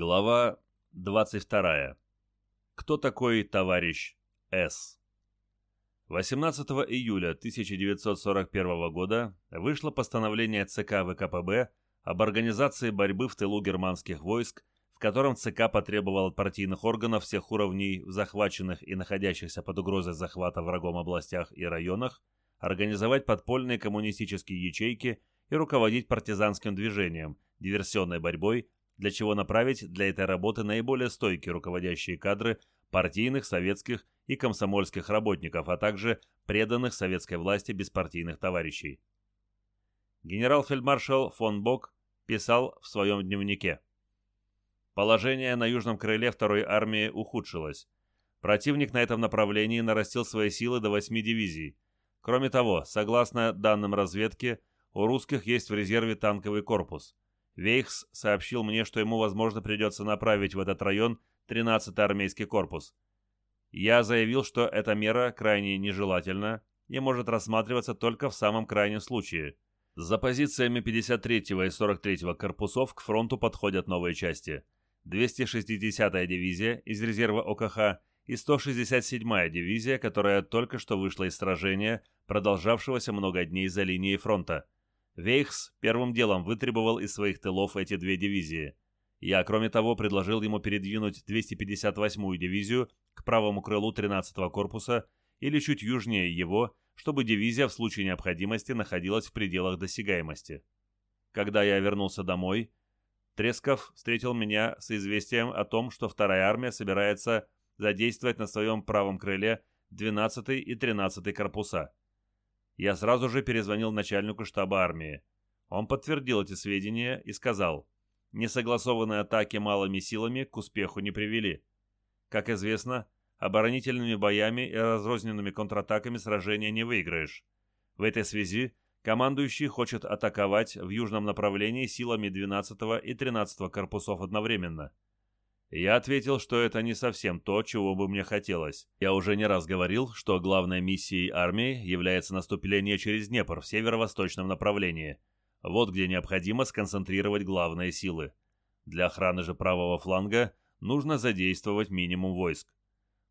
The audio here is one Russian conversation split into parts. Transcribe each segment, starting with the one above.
Глава 22. Кто такой товарищ С? 18 июля 1941 года вышло постановление ЦК ВКПБ об организации борьбы в тылу германских войск, в котором ЦК потребовал от партийных органов всех уровней в захваченных и находящихся под угрозой захвата врагом областях и районах организовать подпольные коммунистические ячейки и руководить партизанским движением, диверсионной борьбой, для чего направить для этой работы наиболее стойкие руководящие кадры партийных, советских и комсомольских работников, а также преданных советской власти беспартийных товарищей. Генерал-фельдмаршал фон Бок писал в своем дневнике. Положение на южном крыле второй армии ухудшилось. Противник на этом направлении нарастил свои силы до 8 дивизий. Кроме того, согласно данным разведки, у русских есть в резерве танковый корпус – Вейхс сообщил мне, что ему, возможно, придется направить в этот район 13-й армейский корпус. Я заявил, что эта мера крайне нежелательна и может рассматриваться только в самом крайнем случае. За позициями 53-го и 43-го корпусов к фронту подходят новые части. 260-я дивизия из резерва ОКХ и 167-я дивизия, которая только что вышла из сражения, продолжавшегося много дней за линией фронта. Вейхс первым делом вытребовал из своих тылов эти две дивизии. Я, кроме того, предложил ему передвинуть 258-ю дивизию к правому крылу 13-го корпуса или чуть южнее его, чтобы дивизия в случае необходимости находилась в пределах досягаемости. Когда я вернулся домой, Тресков встретил меня с известием о том, что вторая армия собирается задействовать на своем правом крыле 12-й и 13-й корпуса я сразу же перезвонил начальнику штаба армии. Он подтвердил эти сведения и сказал, несогласованные атаки малыми силами к успеху не привели. Как известно, оборонительными боями и разрозненными контратаками сражения не выиграешь. В этой связи командующий хочет атаковать в южном направлении силами 12 и 13 корпусов одновременно – я ответил, что это не совсем то, чего бы мне хотелось. Я уже не раз говорил, что главной миссией армии является наступление через Днепр в северо-восточном направлении. Вот где необходимо сконцентрировать главные силы. Для охраны же правого фланга нужно задействовать минимум войск.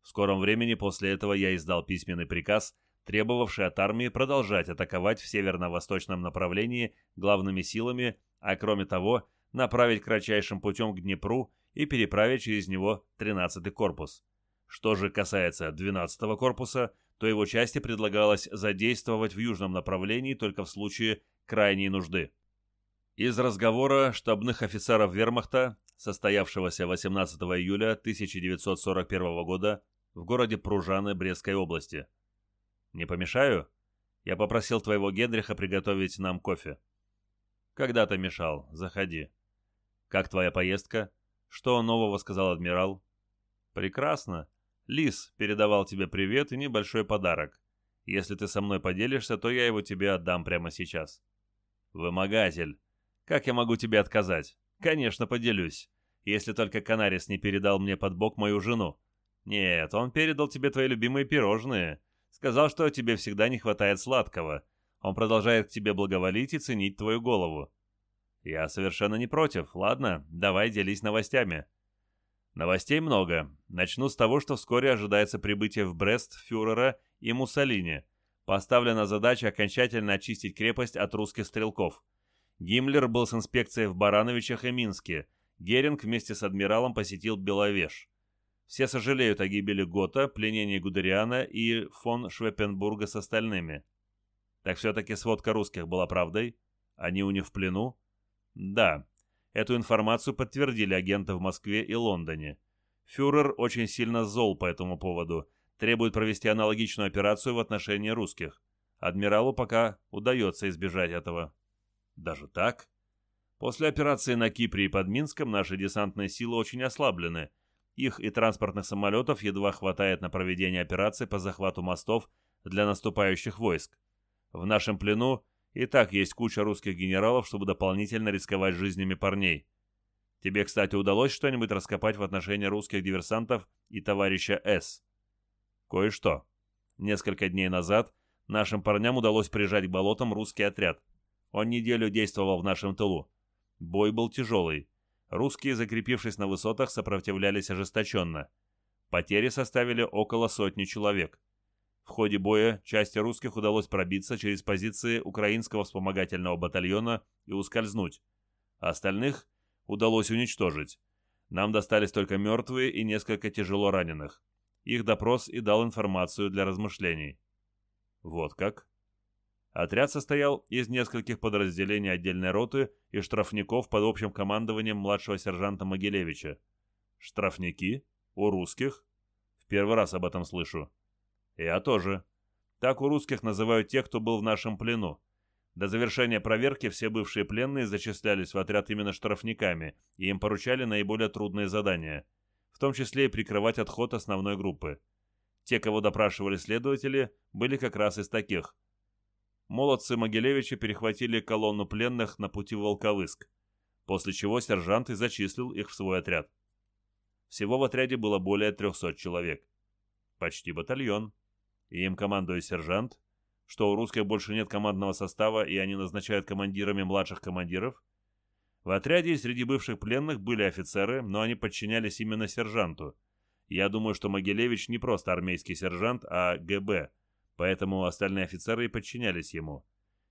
В скором времени после этого я издал письменный приказ, требовавший от армии продолжать атаковать в северно-восточном направлении главными силами, а кроме того, направить кратчайшим путем к Днепру и переправить через него 13-й корпус. Что же касается 12-го корпуса, то его части предлагалось задействовать в южном направлении только в случае крайней нужды. Из разговора штабных офицеров вермахта, состоявшегося 18 июля 1941 года в городе Пружаны Брестской области. «Не помешаю?» Я попросил твоего Генриха приготовить нам кофе. «Когда-то мешал. Заходи». «Как твоя поездка?» Что нового сказал адмирал? Прекрасно. Лис передавал тебе привет и небольшой подарок. Если ты со мной поделишься, то я его тебе отдам прямо сейчас. Вымогатель. Как я могу тебе отказать? Конечно, поделюсь. Если только Канарис не передал мне под бок мою жену. Нет, он передал тебе твои любимые пирожные. Сказал, что тебе всегда не хватает сладкого. Он продолжает к тебе благоволить и ценить твою голову. «Я совершенно не против. Ладно, давай делись новостями». Новостей много. Начну с того, что вскоре ожидается прибытие в Брест фюрера и Муссолини. Поставлена задача окончательно очистить крепость от русских стрелков. Гиммлер был с инспекцией в Барановичах и Минске. Геринг вместе с адмиралом посетил Беловеж. Все сожалеют о гибели Гота, пленении Гудериана и фон Швепенбурга с остальными. Так все-таки сводка русских была правдой? Они у них в плену? Да, эту информацию подтвердили агенты в Москве и Лондоне. Фюрер очень сильно зол по этому поводу, требует провести аналогичную операцию в отношении русских. Адмиралу пока удается избежать этого. Даже так? После операции на Кипре и под Минском наши десантные силы очень ослаблены. Их и транспортных самолетов едва хватает на проведение операций по захвату мостов для наступающих войск. В нашем плену и так есть куча русских генералов, чтобы дополнительно рисковать жизнями парней. Тебе, кстати, удалось что-нибудь раскопать в отношении русских диверсантов и товарища С? Кое-что. Несколько дней назад нашим парням удалось прижать к болотам русский отряд. Он неделю действовал в нашем тылу. Бой был тяжелый. Русские, закрепившись на высотах, сопротивлялись ожесточенно. Потери составили около сотни человек. В ходе боя части русских удалось пробиться через позиции украинского вспомогательного батальона и ускользнуть. Остальных удалось уничтожить. Нам достались только мертвые и несколько тяжело раненых. Их допрос и дал информацию для размышлений. Вот как. Отряд состоял из нескольких подразделений отдельной роты и штрафников под общим командованием младшего сержанта Могилевича. Штрафники? У русских? В первый раз об этом слышу. Я тоже. Так у русских называют тех, кто был в нашем плену. До завершения проверки все бывшие пленные зачислялись в отряд именно штрафниками, и им поручали наиболее трудные задания, в том числе и прикрывать отход основной группы. Те, кого допрашивали следователи, были как раз из таких – молодцы Могилевича перехватили колонну пленных на пути в Волковыск, после чего сержант и зачислил их в свой отряд. Всего в отряде было более 300 человек. Почти батальон. И им командует сержант, что у русских больше нет командного состава и они назначают командирами младших командиров. В отряде среди бывших пленных были офицеры, но они подчинялись именно сержанту. Я думаю, что Могилевич не просто армейский сержант, а ГБ – поэтому остальные офицеры и подчинялись ему.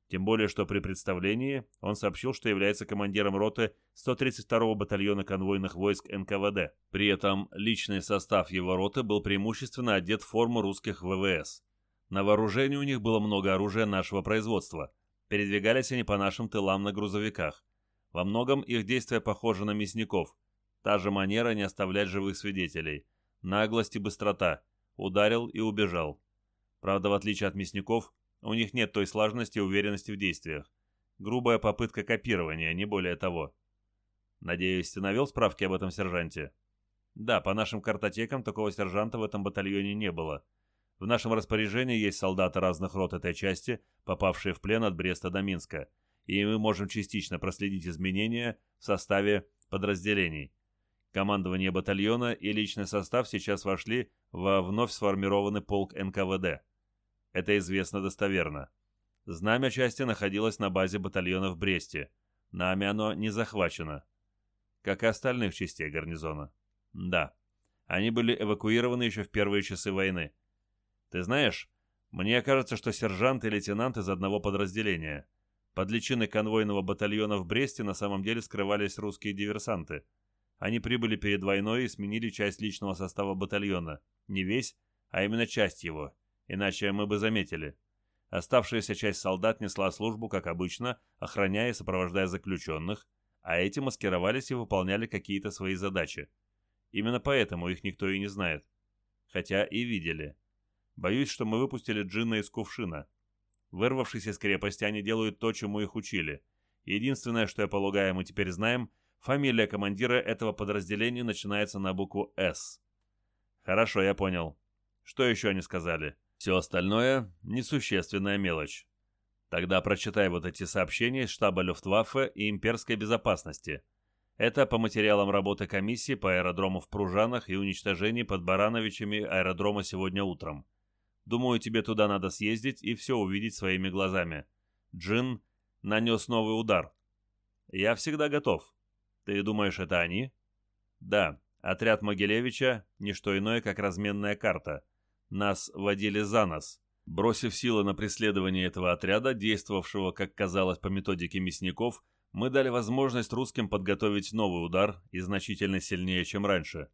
Тем более, что при представлении он сообщил, что является командиром роты 132-го батальона конвойных войск НКВД. При этом личный состав его роты был преимущественно одет в форму русских ВВС. На вооружении у них было много оружия нашего производства. Передвигались они по нашим тылам на грузовиках. Во многом их действия похожи на мясников. Та же манера не оставлять живых свидетелей. Наглость и быстрота. Ударил и убежал. Правда, в отличие от мясников, у них нет той слаженности и уверенности в действиях. Грубая попытка копирования, не более того. Надеюсь, ты навел справки об этом сержанте? Да, по нашим картотекам такого сержанта в этом батальоне не было. В нашем распоряжении есть солдаты разных рот этой части, попавшие в плен от Бреста до Минска, и мы можем частично проследить изменения в составе подразделений. Командование батальона и личный состав сейчас вошли во вновь сформированный полк НКВД. Это известно достоверно. Знамя части находилось на базе батальона в Бресте. Нами оно не захвачено. Как и остальных частей гарнизона. Да. Они были эвакуированы еще в первые часы войны. Ты знаешь, мне кажется, что сержант и лейтенант из одного подразделения. Под личиной конвойного батальона в Бресте на самом деле скрывались русские диверсанты. Они прибыли перед войной и сменили часть личного состава батальона. Не весь, а именно часть его иначе мы бы заметили. Оставшаяся часть солдат несла службу, как обычно, охраняя и сопровождая заключенных, а эти маскировались и выполняли какие-то свои задачи. Именно поэтому их никто и не знает. Хотя и видели. Боюсь, что мы выпустили джинна из кувшина. Вырвавшись из крепости, они делают то, чему их учили. Единственное, что я полагаю, мы теперь знаем, фамилия командира этого подразделения начинается на букву «С». Хорошо, я понял. Что еще они сказали? Все остальное – несущественная мелочь. Тогда прочитай вот эти сообщения из штаба Люфтваффе и имперской безопасности. Это по материалам работы комиссии по аэродрому в Пружанах и уничтожении под Барановичами аэродрома сегодня утром. Думаю, тебе туда надо съездить и все увидеть своими глазами. Джин нанес новый удар. Я всегда готов. Ты думаешь, это они? Да, отряд Могилевича – не что иное, как разменная карта – нас водили за нос. Бросив силы на преследование этого отряда, действовавшего, как казалось, по методике мясников, мы дали возможность русским подготовить новый удар и значительно сильнее, чем раньше.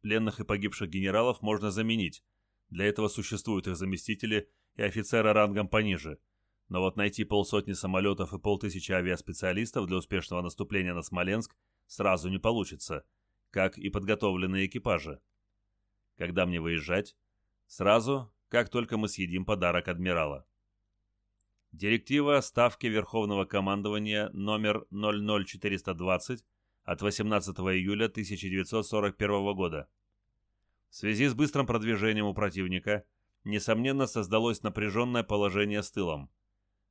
Пленных и погибших генералов можно заменить. Для этого существуют их заместители и офицеры рангом пониже. Но вот найти полсотни самолетов и полтысячи авиаспециалистов для успешного наступления на Смоленск сразу не получится, как и подготовленные экипажи. Когда мне выезжать? Сразу, как только мы съедим подарок адмирала. Директива Ставки Верховного командования номер 00420 от 18 июля 1941 года. В связи с быстрым продвижением у противника, несомненно, создалось напряженное положение с тылом.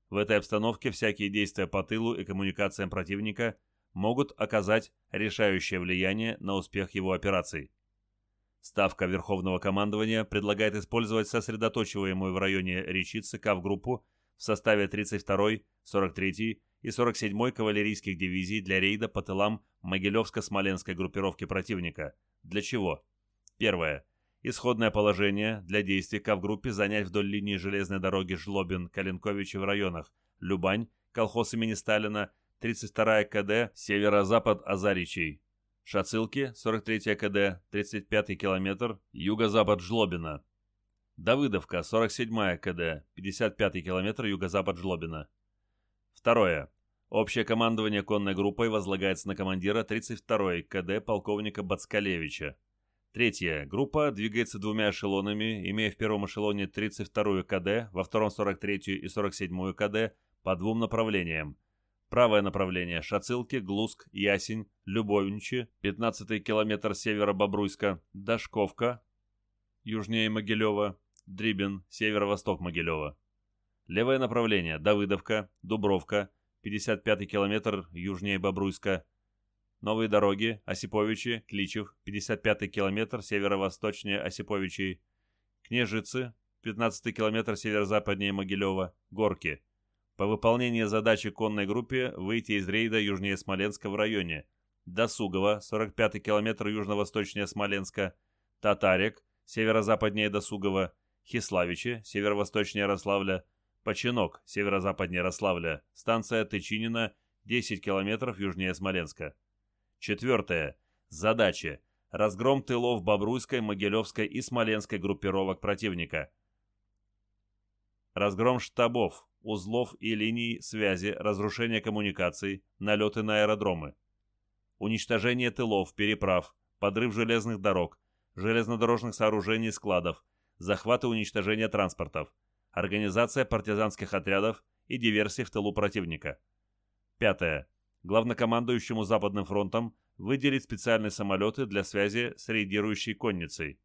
В этой обстановке всякие действия по тылу и коммуникациям противника могут оказать решающее влияние на успех его операций. Ставка Верховного командования предлагает использовать сосредоточиваемую в районе речицы КАВ-группу в составе 32-й, 43-й и 47-й кавалерийских дивизий для рейда по тылам Могилевско-Смоленской группировки противника. Для чего? Первое. Исходное положение для действий Кавгруппе занять вдоль линии железной дороги Жлобин, Калинковичи в районах Любань, колхоз имени Сталина, 32-я КД, северо-запад Азаричей, Шацилки, 43-я КД, 35-й километр, юго-запад Жлобина, Давыдовка, 47-я КД, 55-й километр, юго-запад Жлобина. Второе. Общее командование конной группой возлагается на командира 32-й КД полковника Бацкалевича. Третья. Группа двигается двумя эшелонами, имея в первом эшелоне 32-ю КД, во втором 43-ю и 47-ю КД по двум направлениям. Правое направление – Шацилки, Глуск, Ясень, Любовничи, 15-й километр севера Бобруйска, Дашковка, южнее Могилева, Дрибин, северо-восток Могилева. Левое направление – Давыдовка, Дубровка, 55-й километр южнее Бобруйска, Новые дороги, Осиповичи, Кличев, 55-й километр северо-восточнее Осиповичей, Княжицы, 15-й километр северо-западнее Могилева, Горки. По выполнении задачи конной группе выйти из рейда южнее Смоленска в районе Досугово, 45-й километр южно-восточнее Смоленска, Татарик, северо-западнее Досугова, Хиславичи, северо-восточнее Ярославля, Починок, северо-западнее Ярославля, станция Тычинина, 10 километров южнее Смоленска. Четвертое. Задача. Разгром тылов Бобруйской, Могилевской и Смоленской группировок противника. Разгром штабов, узлов и линий связи, разрушение коммуникаций, налеты на аэродромы. Уничтожение тылов, переправ, подрыв железных дорог, железнодорожных сооружений и складов, захват и уничтожение транспортов, организация партизанских отрядов и диверсии в тылу противника. Пятое главнокомандующему Западным фронтом выделить специальные самолеты для связи с рейдирующей конницей,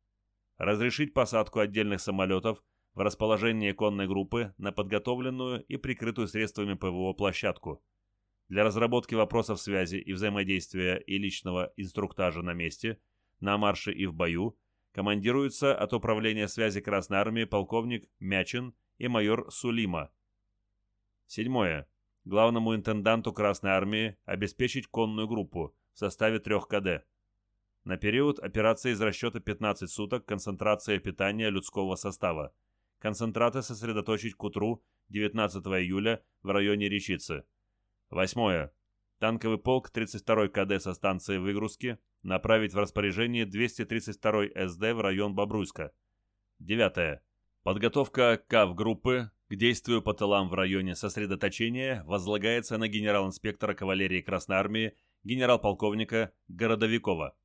разрешить посадку отдельных самолетов в расположении конной группы на подготовленную и прикрытую средствами ПВО площадку. Для разработки вопросов связи и взаимодействия и личного инструктажа на месте, на марше и в бою командируются от Управления связи Красной Армии полковник Мячин и майор Сулима. Седьмое главному интенданту Красной Армии обеспечить конную группу в составе трех КД. На период операции из расчета 15 суток концентрация питания людского состава. Концентраты сосредоточить к утру 19 июля в районе Речицы. Восьмое. Танковый полк 32-й КД со станции выгрузки направить в распоряжение 232-й СД в район Бобруйска. Девятое. Подготовка КАВ-группы к действию по тылам в районе сосредоточения возлагается на генерал-инспектора кавалерии Красной Армии генерал-полковника Городовикова.